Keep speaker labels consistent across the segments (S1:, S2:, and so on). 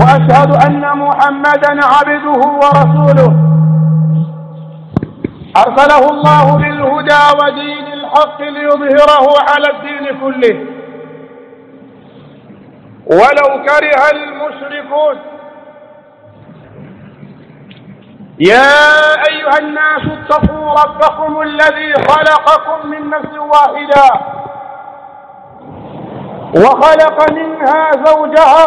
S1: وأشهد أن محمدا عبده ورسوله. أرسله الله بالهدى ودين الحق ليظهره على الدين كله. ولو كره المشركون. يا أيها الناس اتقوا ربكم الذي خلقكم من نفس واحدة. وخلق منها زوجها.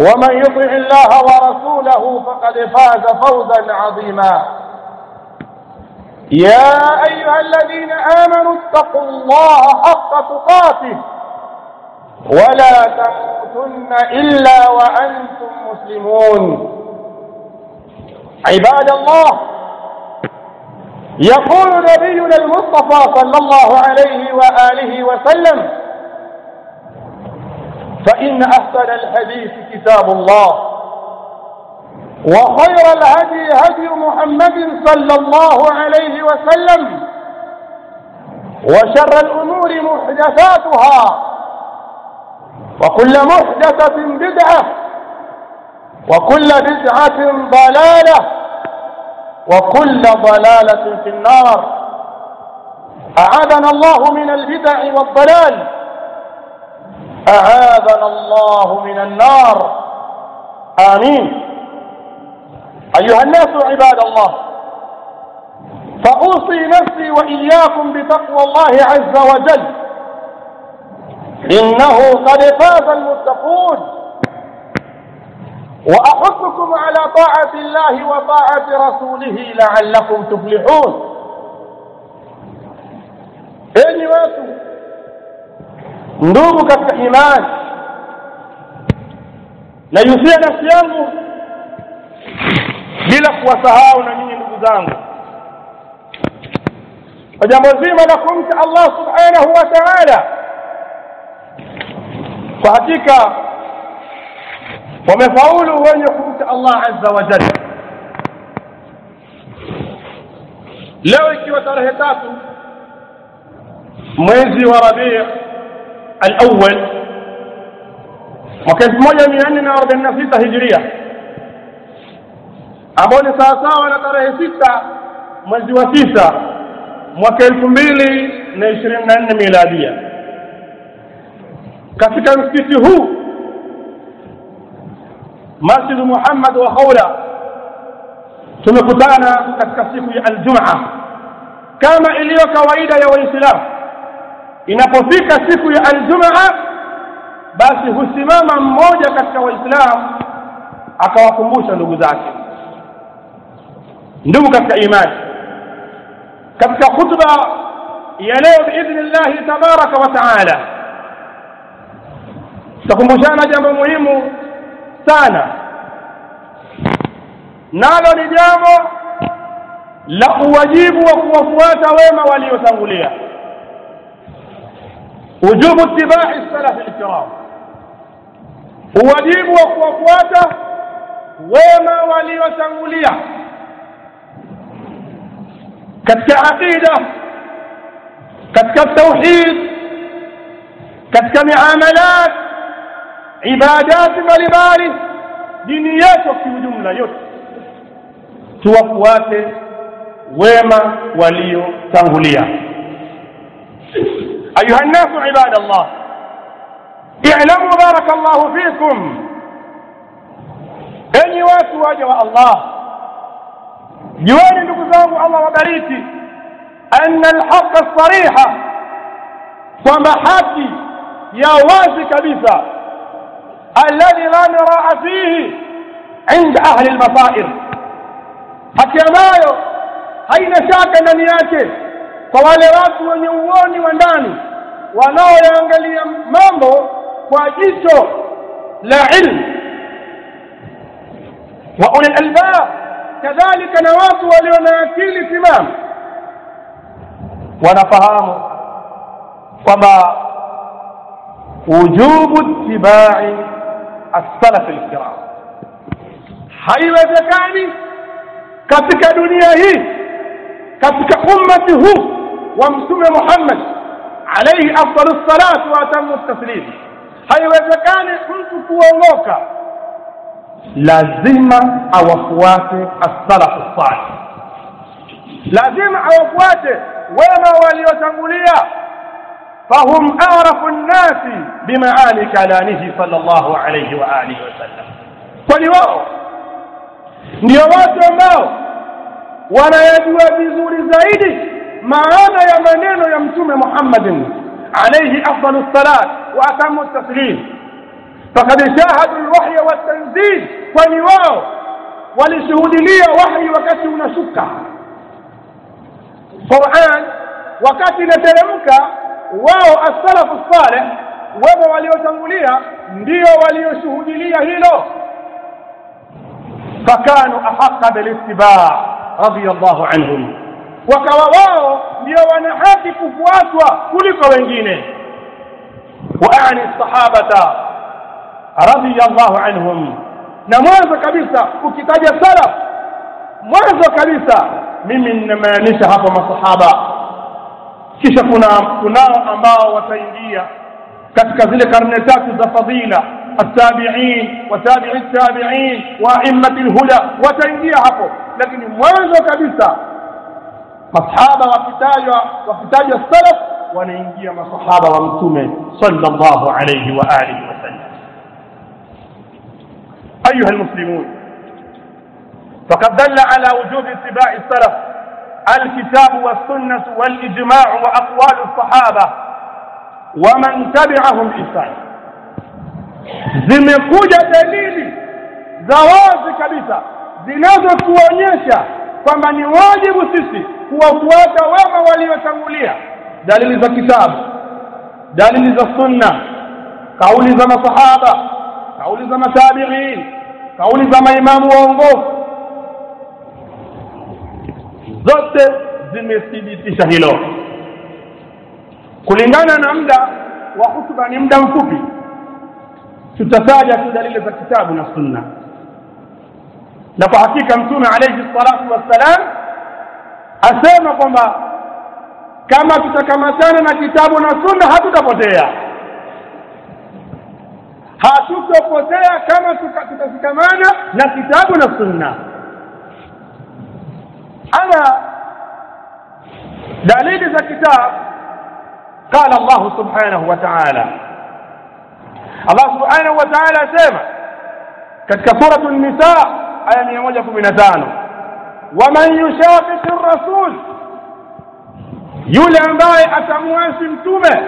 S1: ومن يطع الله ورسوله فقد فاز فوزا عظيما. يا أيها الذين آمنوا اتقوا الله حق تقاته ولا تموتن إلا وأنتم مسلمون. عباد الله يقول نبينا المصطفى صلى الله عليه وآله وسلم فإن أحسن الحديث كتاب الله. وخير الهدي هدي محمد صلى الله عليه وسلم. وشر الأمور محدثاتها. وكل محدثة بدعة. وكل بدعة ضلالة. وكل ضلالة في النار. أعاذنا الله من البدع والضلال. أعاذنا الله من النار. آمين. أيها الناس عباد الله فأوصي نفسي وإياكم بتقوى الله عز وجل. إنه قد فاز المتقون. وأحثكم على طاعة الله وطاعة رسوله لعلكم تفلحون enyi watu ndugu katika imani naihusia nafsi yangu bila kuwasahau na nyinyi ndugu zangu kwa jambo zima la kumcha allah subhanahu wa taala kwa hakika wamefaulu wenye kumcha allah azza wa jalla leo ikiwa tarehe tatu mwezi wa rabii الأول. مكاس مويا من أننا وردنا ستة هجرية. أبوني ساسا وأنا تاريه ستة مجدوى ستة مكاس ميلي نيشرين نن ميلادية. كفتا مستفيه مسجد محمد وخولة. تمكتانا كتكسيكي الجمعة. كما إليو كوايدة يا وإسلام. Inapofika siku ya aljumaa basi husimama mmoja katika waislam akawakumbusha ndugu zake. Ndugu katika imani katika khutba ya leo biidhni llahi tabaraka wa taala tutakumbushana jambo muhimu sana. Nalo ni jambo la uwajibu wa kuwafuata wema waliotangulia wujubu ittibai salafi lkiram uwajibu wa kuwafuata wema waliotangulia katika aqida katika tauhid katika miamalat ibadati mbalimbali dini yetu kiujumla yote tuwafuate wema waliotangulia أيها الناس عباد الله اعلموا بارك الله فيكم أني واسوا جوا الله. جوان لقزام الله وبريتي أن الحق الصريح. صمحاتي يا واسي كبيسة الذي لا نراء فيه عند أهل المصائر. حتى ما أين شاك نياته فوالي راسوا نيواني وناني wanaoyaangalia mambo kwa jicho la ilmu wa ulil albab kadhalika na watu walio na akili timamu wanafahamu kwamba wujubu ittibai as-salaf al-kiram haiwezekani katika dunia hii katika ummati huu wa mtume Muhammad عليه أفضل الصلاة وأتم التسليم. هاي وجكان كنت كوالوكا لازم اوفوات السلف الصالح. لازم اوفوات وما ولي وتنبليا فهم أعرف الناس بمعاني كلامه صلى الله عليه وآله وسلم. فلواه ndio watu ambao wanayajua vizuri zaidi maana ya maneno ya mtume muhammadin عليه افضل الصلاه واتم التسليم فقد شاهدوا الوحي والتنزيل ونواه ولشهود لي وحي وكتي ونشكا قران وكتي نتلمك واو السلف الصالح وما وليوتنغوليا ndio waliyoshuhudilia hilo. فكانوا احق بالاتباع رضي الله عنهم wakawa wao ndio wana haki kufuatwa kuliko wengine waani sahabata radiyallahu anhum na mwanzo kabisa ukitaja salaf mwanzo kabisa mimi ninamaanisha hapa masahaba kisha kuna kunao ambao wataingia katika zile karne tatu za fadila التابعين وتابع التابعين وأئمة الهدى وتنجيا hapo lakini mwanzo kabisa masahaba wakitajwa wakitajwa salaf wanaingia masahaba wa mtume sallallahu alayhi wa alihi wasallam أيها المسلمون فقد دل على وجوب اتباع السلف الكتاب والسنة والإجماع وأقوال الصحابة ومن تبعهم بإحسان zimekuja dalili za wazi kabisa zinazotuonyesha kwamba ni wajibu sisi kuwafuata wema waliotangulia dalili za kitabu dalili za sunna kauli za masahaba kauli za matabiin kauli za maimamu waongofu zote zimethibitisha hilo kulingana na muda wa hutuba ni muda mfupi tutataja tu dalili za kitabu na sunna na kwa hakika mtume alayhi salatu wassalam asema kwamba kama tutakamatana na kitabu na sunna hatutapotea hatutopotea kama tutashikamana na kitabu na sunna ama dalili za kitabu قال الله سبحانه وتعالى Allah subhanahu wa ta'ala asema katika suratu an-nisa aya 115 waman yushaqiq ar-rasul yule ambaye atamwasi mtume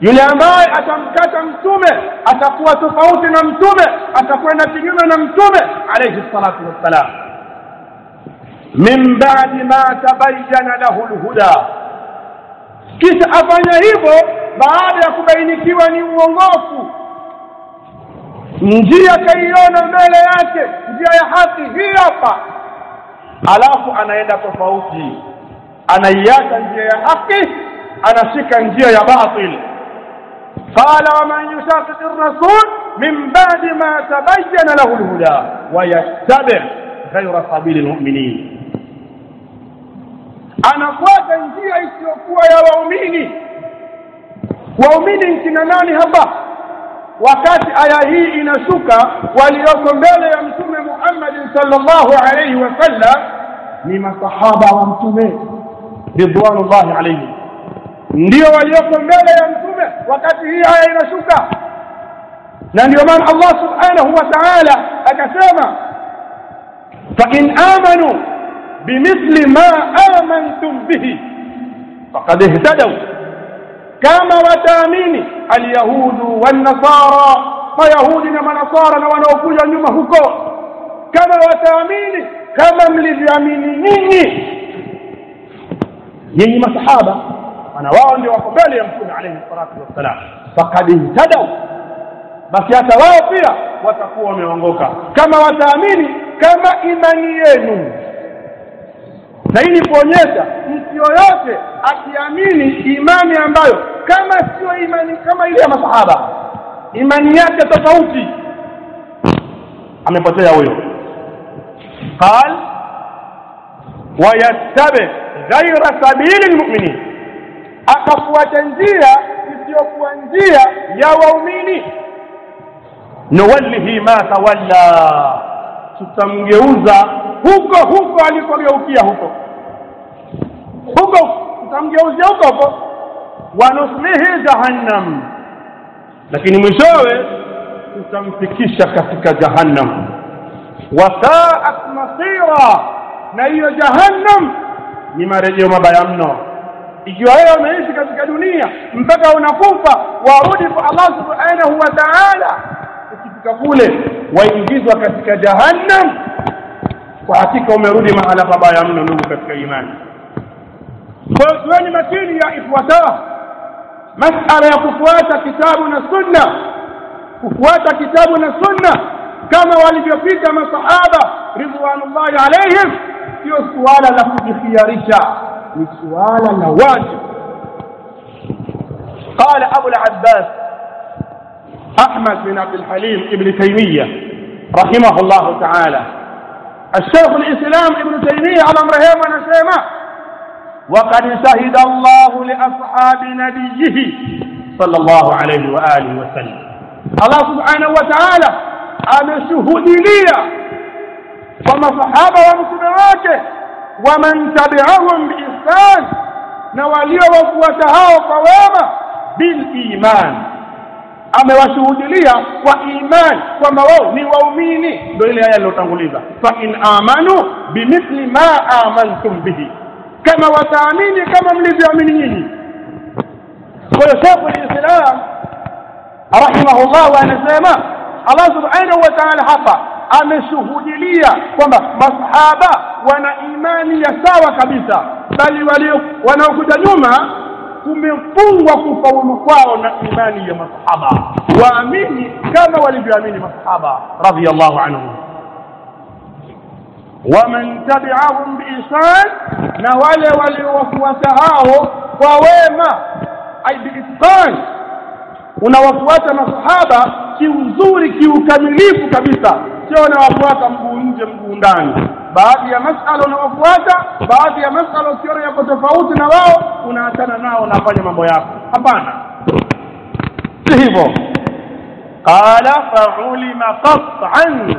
S1: yule ambaye atamkata mtume atakuwa tofauti na mtume atakwenda kinyume na mtume alayhi salatu wassalam min ba'di ma tabayyana lahu al-huda kisha afanya hivyo baada ya kubainikiwa ni uongofu. Njia kaiona mbele yake njia ya haki hii hapa alafu anaenda tofauti. Anaiacha njia ya haki anashika njia ya batil. Qala waman yushaqiq ar-rasul min ba'di ma tabayyana lahu al-huda wa yattabi' ghayra sabili al-mu'minin. Anafuata njia isiyokuwa ya waumini. Waumini kina nani hapa wakati aya hii inashuka walioko mbele ya mtume Muhammad sallallahu alayhi wasallam ni masahaba wa mtume ridwanullahi alayhi ndio walioko mbele ya mtume wakati hii aya inashuka na ndio maana Allah subhanahu wa ta'ala akasema fa in amanu bimithli ma amantum bihi faqad ihtadaw kama wataamini اليهود والنصارى. فيهود ونصارى ونوفوجا نما هكو. كما وتامين كما مليامين نيني. نيني ما صحابة. أنا واندي وقبالي يمسون عليه الصلاة والسلام. فقد انتدوا. بس يتواوا فيها وتقوى من كما وتامين كما إيمانيين نيني فونيسا. yoyote akiamini imani ambayo kama sio imani kama ile ya masahaba imani yake tofauti amepotea huyo قال ويتبع غير سبيل المؤمنين akafuata njia isiyokuwa njia ya waumini nuwallihi ma tawalla tutamgeuza huko huko alikogeukia huko huko tutamgeuzia huko huko wanuslihi jahannam. Lakini mwishowe tutamfikisha katika jahannam. Wasaat masira. Na hiyo jahannam ni marejeo mabaya mno. Ikiwa wewe umeishi katika dunia mpaka unakufa warudi kwa Allah subhanahu wa ta'ala. Ukifika kule waingizwa katika jahannam. Kwa hakika umerudi mahala pabaya mno ndugu katika imani kwa hiyo tuweni makini ya ifuatayo masala ya kufuata kitabu na sunna kufuata kitabu na sunna kama walivyopita masahaba ridwanullahi alaihim sio suala la kujikhiarisha ni suala la wajib قال أبو العباس أحمد بن عبد الحليم ابن تيمية رحمه الله تعالى الشيخ الإسلام ابن تيمية على أمرهم ونسيمه وقد شهد الله لأصحاب نبيه صلى الله عليه وآله وسلم. الله سبحانه وتعالى أنا شهود لي وما صحابه ومتبعاته ومن تبعهم بإحسان نواليه وقوتها وقواما بالإيمان. amewashuhudi lia لي وإيمان kwamba wao ni waumini ndo ile aya aliyotanguliza fa in amanu kama wataamini kama mlivyoamini nyinyi. Kwa hiyo Sheikh al-Islam rahimahullah anasema Allah subhanahu wa ta'ala hapa ameshuhudilia kwamba masahaba wana imani ya sawa kabisa bali walio wanaokuja nyuma kumefungwa kufaulu kwao na imani ya masahaba. Waamini kama walivyoamini masahaba radhiyallahu anhum waman tabi'ahum biihsan na wale waliowafuata hao kwa wema ay biihsan. Unawafuata masahaba kiuzuri kiukamilifu kabisa. Sio unawafuata mguu nje mguu ndani. Baadhi ya masala unawafuata baadhi ya masala ukiona yako tofauti na wao unaachana nao unafanya mambo yako. Hapana. Si hivyo. Qala fa'ulima qat'an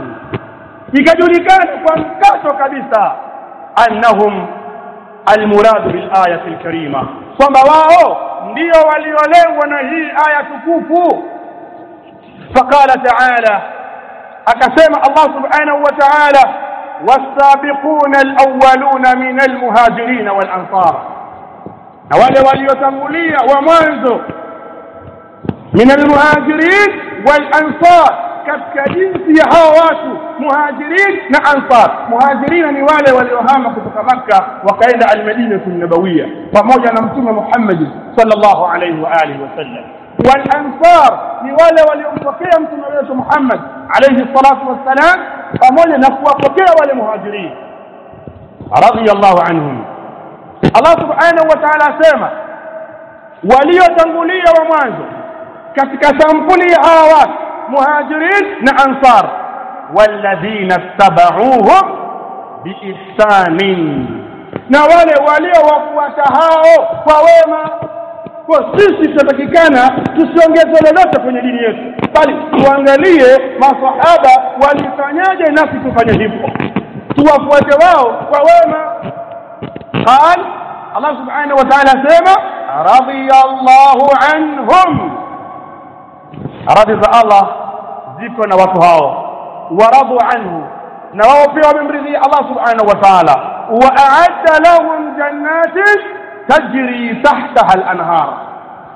S1: ikajulikana kwa mkato kabisa annahum almurad bil ayati alkarima kwamba wao ndio waliolengwa na hii aya tukufu فقال تعالى أكسم الله سبحانه وتعالى والسابقون الأولون من المهاجرين والأنصار wale waliotangulia wa mwanzo min almuhajirin walansar katika jinsi ya hawa watu muhajirin na ansar muhajirin ni wale waliohama kutoka makka wakaenda almadinatu nabawiya pamoja na mtume muhammad sallallahu alayhi wa alihi wasallam walansar ni wale waliompokea mtume wetu muhammad alayhi salatu wassalam pamoja na kuwapokea wale muhajirin radiyallahu anhum Allah subhanahu wa ta'ala asema waliotangulia wa mwanzo katika sampuli hawa muhajirin na ansar walladhina tabauhum biihsanin na wale waliowafuata hao kwa wema kwa sisi tunatakikana tusiongeze lolote kwenye dini yetu bali tuangalie masahaba walifanyaje nasi tufanye hivyo tuwafuate wao kwa wema قال الله سبحانه وتعالى سيما رضي الله عنهم رضي الله ziko na ورضوا عنه. نواه في من رضي الله سبحانه وتعالى. وأعد لهم جنات تجري تحتها الأنهار.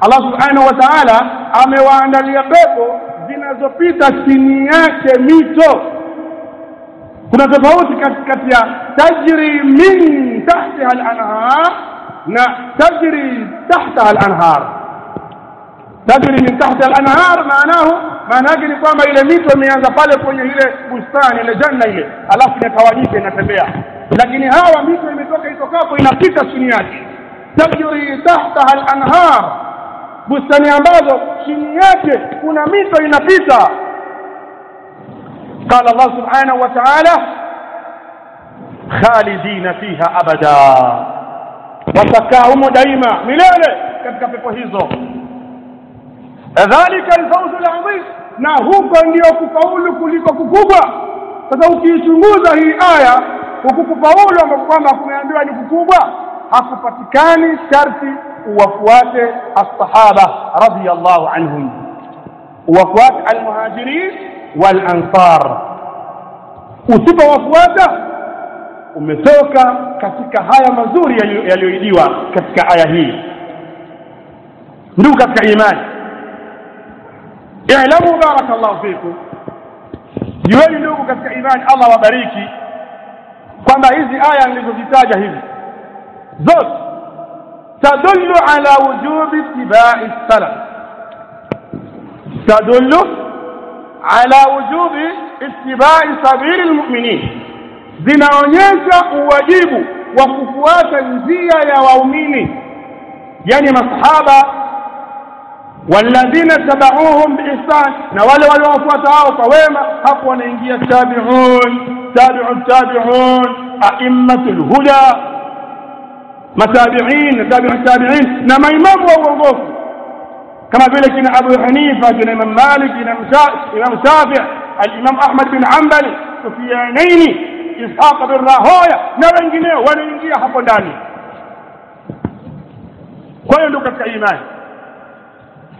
S1: الله سبحانه وتعالى أمي وعند اليقب دين زفيت السنيات ميتو كنا تفوت كتكتيا تجري من تحتها الأنهار نا تجري تحتها الأنهار tajri min tahtiha al-anhar maanahu maana yake ni kwamba ile mito imeanza pale kwenye ile bustani ile janna ile alafu inatawanyika inatembea lakini hawa mito imetoka itokapo inapita chini yake tajri tahtaha al-anhar bustani ambazo chini yake kuna mito inapita قال الله سبحانه وتعالى خالدين فيها أبدا وتكاهم دائما katika pepo hizo dhalika alfawz alazim na huko ndio kufaulu kuliko kukubwa sasa ukiichunguza hii aya huku kufaulu ambapo kwamba kumeambiwa ni kukubwa hakupatikani sharti uwafuate as-sahaba radiyallahu anhum uwafuate al-muhajirin wal-ansar usipowafuata umetoka katika haya mazuri yaliyoidiwa katika aya hii ndugu katika imani i'lamu barakallahu fikum jueni ndugu katika imani Allah wabariki kwamba hizi aya nilizozitaja hivi zote tadullu ala wujubi ittiba'i salaf tadullu ala wujubi ittiba'i sabili almu'minin zinaonyesha uwajibu wa kufuata njia ya waumini yani masahaba walladhina tabauhum biihsan na wale waliowafuata hao kwa wema hapo wanaingia tabi'un tabi'u tabi'un a'immatul huda matabi'in tabi'u tabi'in na maimamu wa uongofu kama vile kina Abu Hanifa kina Imam Malik kina Imam Shafi' al-Imam Ahmad bin Hanbali Sufyanaini Ishaq bin Rahoya na wengineo wanaingia hapo ndani kwa hiyo ndio katika imani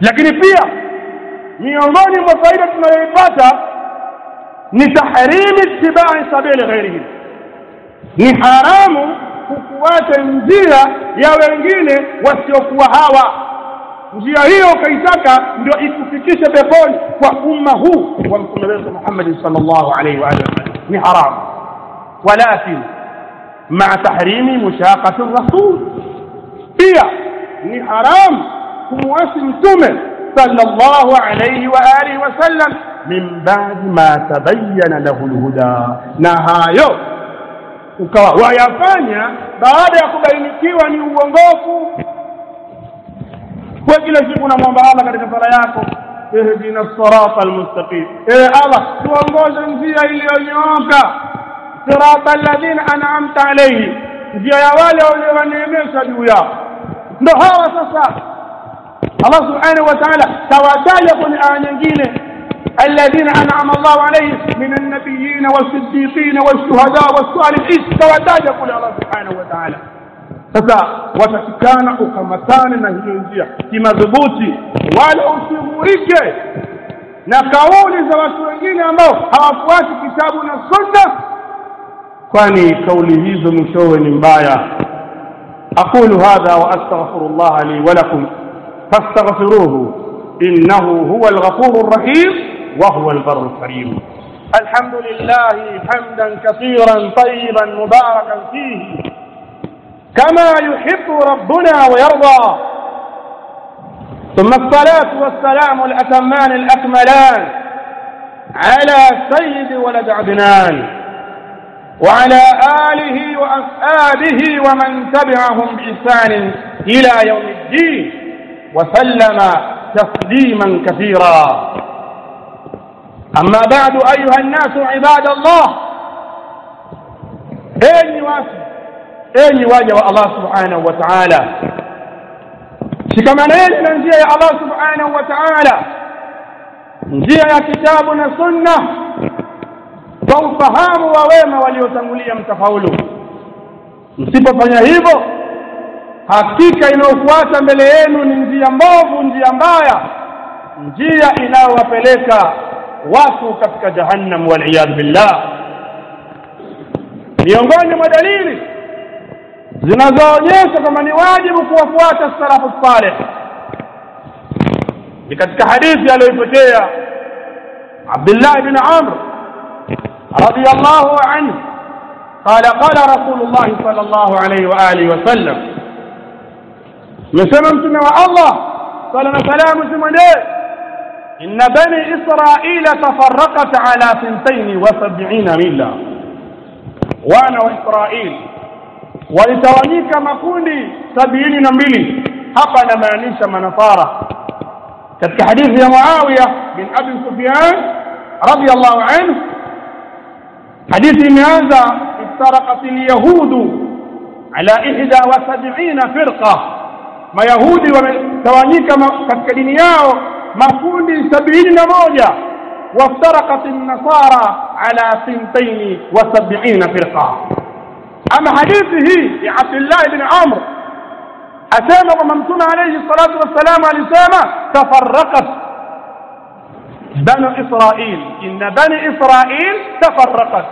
S1: lakini pia miongoni mwa faida tunayoipata ni tahrimi ittibai sabili ghairihim ni haramu kufuata njia ya wengine wasiokuwa hawa njia hiyo ukaitaka ndio ikufikishe peponi kwa umma huu wa mtume wetu Muhammad sallallahu alaihi wa alihi ni haramu walakin مع تحريم مشاقة الرسول pia ni haram kumwasi mtume sallallahu alayhi wa alihi wasallam min ba'di ma tabayyana lahu alhuda na hayo ukawa wayafanya baada ya kubainikiwa ni uongofu kwa kila siku unamwomba Allah katika sala yako ihdina sirata almustaqim eh Allah tuongoze njia iliyonyooka sirata alladhina an'amta alayhi njia ya wale waliowaneemesha juu yao ndo hawa sasa Allah subhanahu wa ta'ala tawataja kwenye aya nyingine الذين أنعم الله عليهم من النبيين والصديقين والشهداء والصالحين tawataja kule Allah subhanahu wa ta'ala sasa watatikana ukamatane na hiyo njia kimadhubuti wala usighurike na kauli za watu wengine ambao hawafuati kitabu na sunna kwani kauli hizo mwishowe ni mbaya aqulu hadha wa astaghfirullah li wa lakum innahu huwa al-ghafurur rahim wa huwa al-barrul karim الحمد لله حمدا كثيرا طيبا مباركا فيه. كما يحب ربنا ويرضى. ثم الصلاة والسلام الأتمان الأكملان على سيد ولد عدنان وعلى آله وأصحابه ومن تبعهم بإحسان إلى يوم الدين. وسلم تسليما كثيرا. أما بعد أيها الناس عباد الله اني واسي اني واجه الله سبحانه وتعالى؟ شكمان إيه ننجي يا الله سبحانه وتعالى. نجي يا كتابنا سنة. فوفهام وويم وليو تنولي يمتفولو نسيبه فنهيبه hakika inayofuata mbele yenu ni njia mbovu njia mbaya njia inayowapeleka watu katika jahannam waliyadhu billah miongoni mwa dalili zinazoonyesha kwamba ni wajibu kuwafuata salafu saleh ni katika hadithi aliyoipotea Abdullah ibn Amr radiyallahu anhu قال قال رسول الله صلى الله عليه وآله وسلم يسمى مسمى الله. قال ما سلام مسمى إن بني إسرائيل تفرقت على سنتين وسبعين ملة وأنا وإسرائيل. ولتوانيك مكوني سبعين نملي حقا ما نيش ما نصارى. كتك حديث يا معاوية من أبي سفيان رضي الله عنه. حديث هذا افترقت اليهود على إحدى وسبعين فرقة. Mayahudi wametawanyika katika dini yao makundi sabini na moja waftaraqat an-nasara ala 72 firqa ama hadithi hii ya Abdullah ibn Amr asema kwamba mtume alayhi salatu wassalam alisema tafarraqat banu Israil inna bani Israil tafarraqat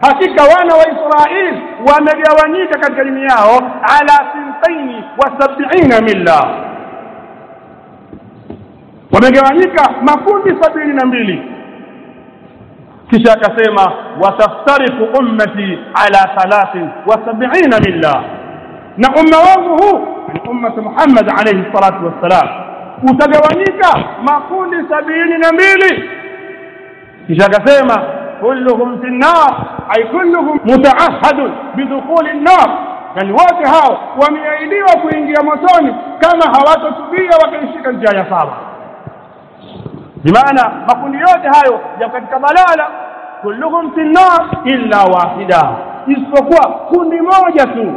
S1: hakika wana wa Israil wamegawanyika katika dini yao ala sintaini wa sab'ina milla wamegawanyika makundi sabini na mbili kisha akasema wataftariku ummati ala thalathin wa sab'ina milla na umma wangu huu ni ummati Muhammad alayhi salatu wassalam utagawanyika makundi sabini na mbili kisha akasema ay kulluhum mutaahhadun bidukhuli an-nar yani wote hao wameahidiwa kuingia motoni kama hawatotubia wakaishika njia ya saba bimaana makundi yote hayo ya katika balala kulluhum fi nar illa wahida isipokuwa kundi moja tu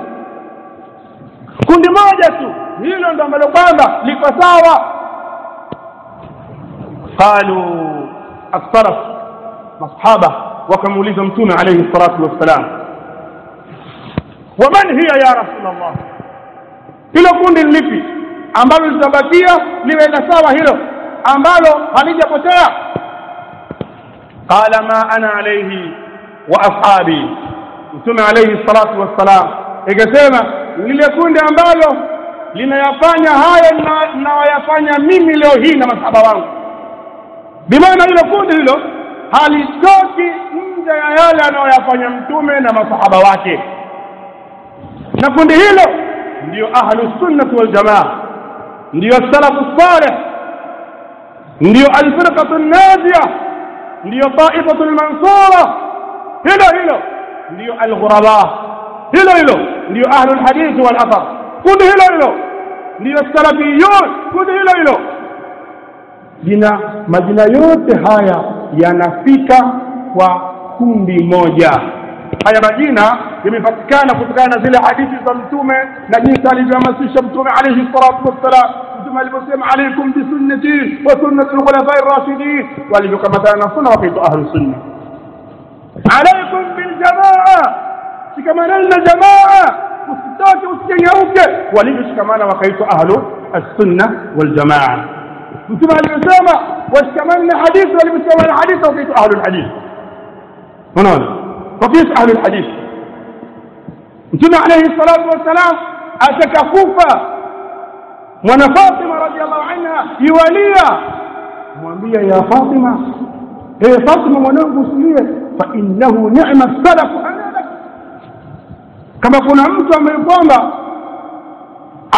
S1: kundi moja tu hilo ndo ambalo kwamba liko sawa qalu as-salaf masahaba wakamuuliza mtume alayhi salatu wassalam waman hiya ya rasulullah hilo kundi lipi ambalo litabakia liwe na sawa hilo ambalo halijapotea? Qala ma ana alayhi wa ashabi. Mtume alayhi salatu wassalam ikasema lile kundi ambalo linayafanya hayo ninayoyafanya mimi leo hii na masahaba wangu. Bimaana hilo kundi hilo halitoki nje ya yale anayoyafanya mtume na masahaba wake na kundi hilo ndio ahlus sunnah wal jamaa ndio salafu salih ndio alfirqatu najia ndio taifatu almansura hilo hilo ndio alghuraba hilo hilo ndio ahlul hadith wal athar kundi hilo hilo ndio salafiyun kundi hilo hilo jina majina yote haya yanafika kwa kundi moja haya majina yamepatikana kutokana na zile hadithi za mtume na jinsi alivyohamasisha mtume alayhi salatu wassalam mtume aliposema alaykum bisunnati wa sunnati al-khulafa'i ar-rashidin walivyokamatana na sunna wakaitwa ahlu sunna alaykum bil jamaa shikamanani na jamaa usitoke usinyauke walivyoshikamana wakaitwa ahlu as-sunna wal نتبع الأسامة واشتملنا حديث ولم يستمل الحديث وفيه أهل الحديث. هنا هنا وفيه أهل الحديث. نتبع عليه الصلاة والسلام أتكفوفا وأنا فاطمة رضي الله عنها يوليا مؤمية يا فاطمة. إيه هي فاطمة ونوب نعم سلية فإنه نعم السلف أنا لك. كما كنا أمتوا من قومة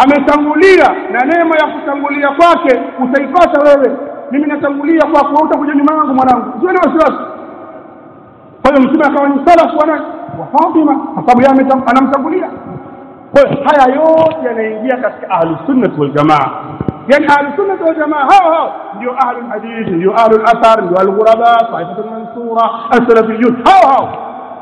S1: ametangulia na neema ya kutangulia kwake utaipata wewe. Mimi natangulia kwako utakuja nyuma yangu mwanangu. Sio na wasiwasi? Kwa hiyo mtume akawa ni salafu wana wa Fatima kwa sababu yeye anamtangulia. Kwa hiyo haya yote yanaingia katika ahlus sunnah wal jamaa yani ahlus sunnah wal jamaa hao hao ndio ahlul hadith ndio ahlul athar ndio al-ghuraba taifatul mansura as-salafiyun hao hao.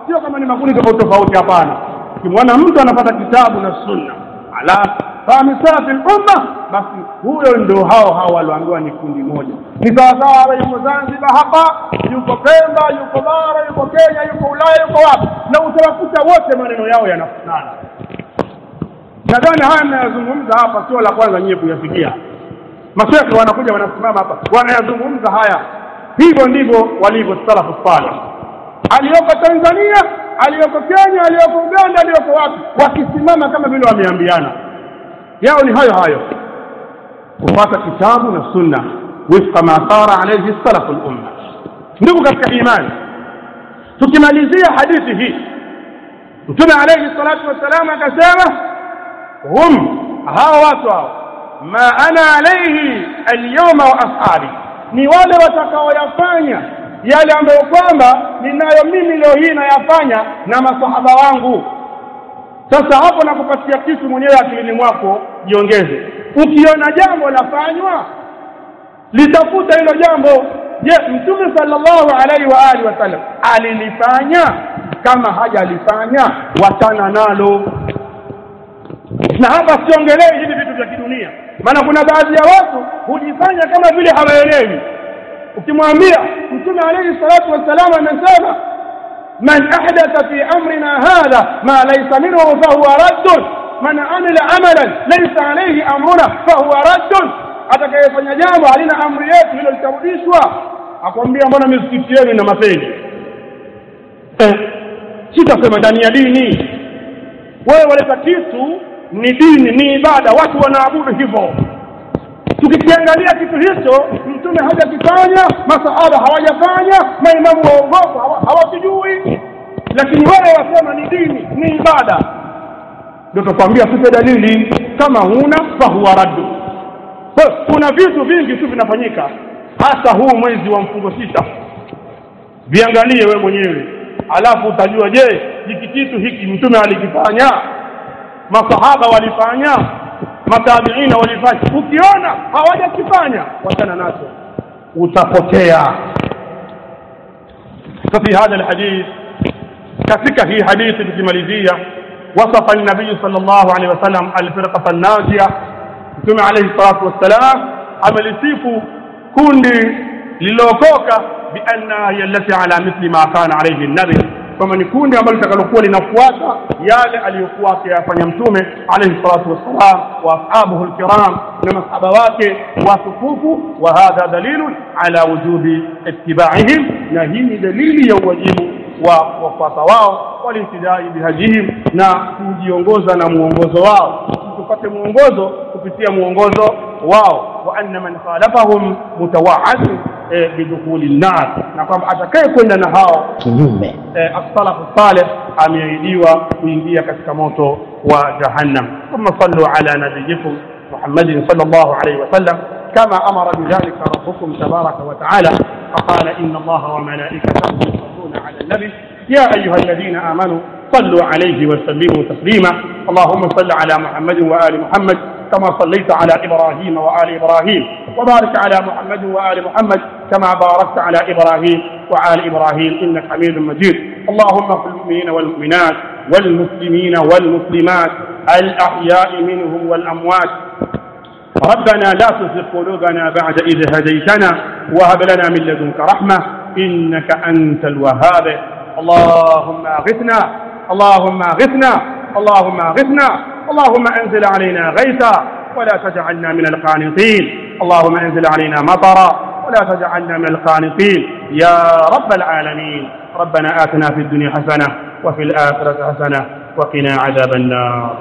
S1: Sio kama ni makundi tofauti tofauti hapana. Kimwona mtu anapata kitabu na sunna. Ala fahmi salafi al-umma basi huyo ndio hao hao walioambiwa ni kundi moja. Ni sawa sawa yuko Zanzibar hapa yuko Pemba yuko Bara yuko Kenya yuko Ulaya yuko wapi? Na utawakuta wote maneno yao yanafanana. Nadhani haya mnayazungumza hapa sio la kwanza nyie kuyafikia. Mashekhe wanakuja wanasimama hapa wanayazungumza haya. Hivyo ndivyo walivyo salafu salih aliyoko tanzania aliyoko kenya aliyoko uganda aliyoko wapi? Wakisimama kama vile wameambiana yao ni hayo hayo kufuata kitabu na sunna wifqa ma sara alayhi salafu lumma ndugu katika imani tukimalizia hadithi hii mtume alayhi salatu wassalam akasema hum hawa watu hao ma ana alayhi alyawma wa ashabi ni wale watakaoyafanya yale ambayo kwamba ninayo mimi leo hii nayafanya na masahaba wangu sasa hapo nakupatia kitu mwenyewe akilini mwako jiongeze. Ukiona jambo lafanywa litafuta hilo jambo. Je mtume sallallahu alaihi wa alihi wasallam alilifanya? Kama hajalifanya wachana nalo. Na hapa siongelei hivi vitu vya kidunia. Maana kuna baadhi ya watu hujifanya kama vile hawaelewi. Ukimwambia mtume alaihi salatu wassalam amesema man ahdatha fi amrina hadha ma laysa minhu fa huwa raddun man amila amalan laysa alayhi amruna fa huwa raddun atakayefanya jambo halina amri yetu hilo litarudishwa akwambia mbona misikiti yenu ina mapeni eh, sitasema ndani ya dini wewe waleta kitu ni dini ni ibada watu wanaabudu hivyo tukikiangalia kitu hicho mtume hajakifanya masahaba hawajafanya maimamu waongofu hawakijui. Lakini wale wasema ni dini ni ibada. Ndio tukwambia tupe dalili. Kama huna fahuwa raddu kuna vitu vingi tu vinafanyika. Hasa huu mwezi wa mfungo sita. Viangalie we mwenyewe. Alafu utajua je hiki kitu hiki mtume alikifanya? Masahaba walifanya matabiina walifanya ukiona hawajakifanya wachana nacho utapotea ففي هذا الحديث katika hii hadithi tukimalizia wasafa nabii sallallahu alaihi wasallam alfirqata an-najia mtume alayhi salatu wassalam amelisifu kundi lililokoka bianna hiya allati ala mithli ma kana alayhi an-nabi kama ni kundi ambalo litakalokuwa linafuata yale aliyokuwa akiyafanya mtume alayhi salatu wassalam wa ashabuhu alkiram na masahaba wake watukufu wa hadha dalilun ala wujubi ittiba'ihim na hii ni dalili ya uwajibu wa wafuata wao walitidai bihajihim na kujiongoza na muongozo wao. Tupate muongozo kupitia muongozo wao وأن من خالفهم متوعد آه، بدخول النار. نقوم أتكي
S2: كنا
S1: نهار كنوم الصلاح الصالح أميريديوا ويجيا كسكموتو وجهنم ثم صلوا على نبيكم محمد صلى الله عليه وسلم. كما أمر بذلك ربكم تبارك وتعالى فقال إن الله وملائكته يصلون على النبي. يا أيها الذين آمنوا صلوا عليه وسلموا تسليما. اللهم صل على محمد وآل محمد كما صليت على إبراهيم وآل إبراهيم وبارك على محمد وآل محمد كما باركت على إبراهيم وآل إبراهيم إنك حميد مجيد. اللهم اغفر المؤمنين والمؤمنات والمسلمين والمسلمات الأحياء منهم والأموات. ربنا لا تزغ قلوبنا بعد إذ هديتنا وهب لنا من لدنك رحمة إنك أنت الوهاب. اللهم أغثنا اللهم أغثنا اللهم أغثنا اللهم أنزل علينا غيثا ولا تجعلنا من القانطين. اللهم أنزل علينا مطرا ولا تجعلنا من القانطين. يا رب العالمين ربنا آتنا في الدنيا حسنة وفي الآخرة حسنة وقنا عذاب النار.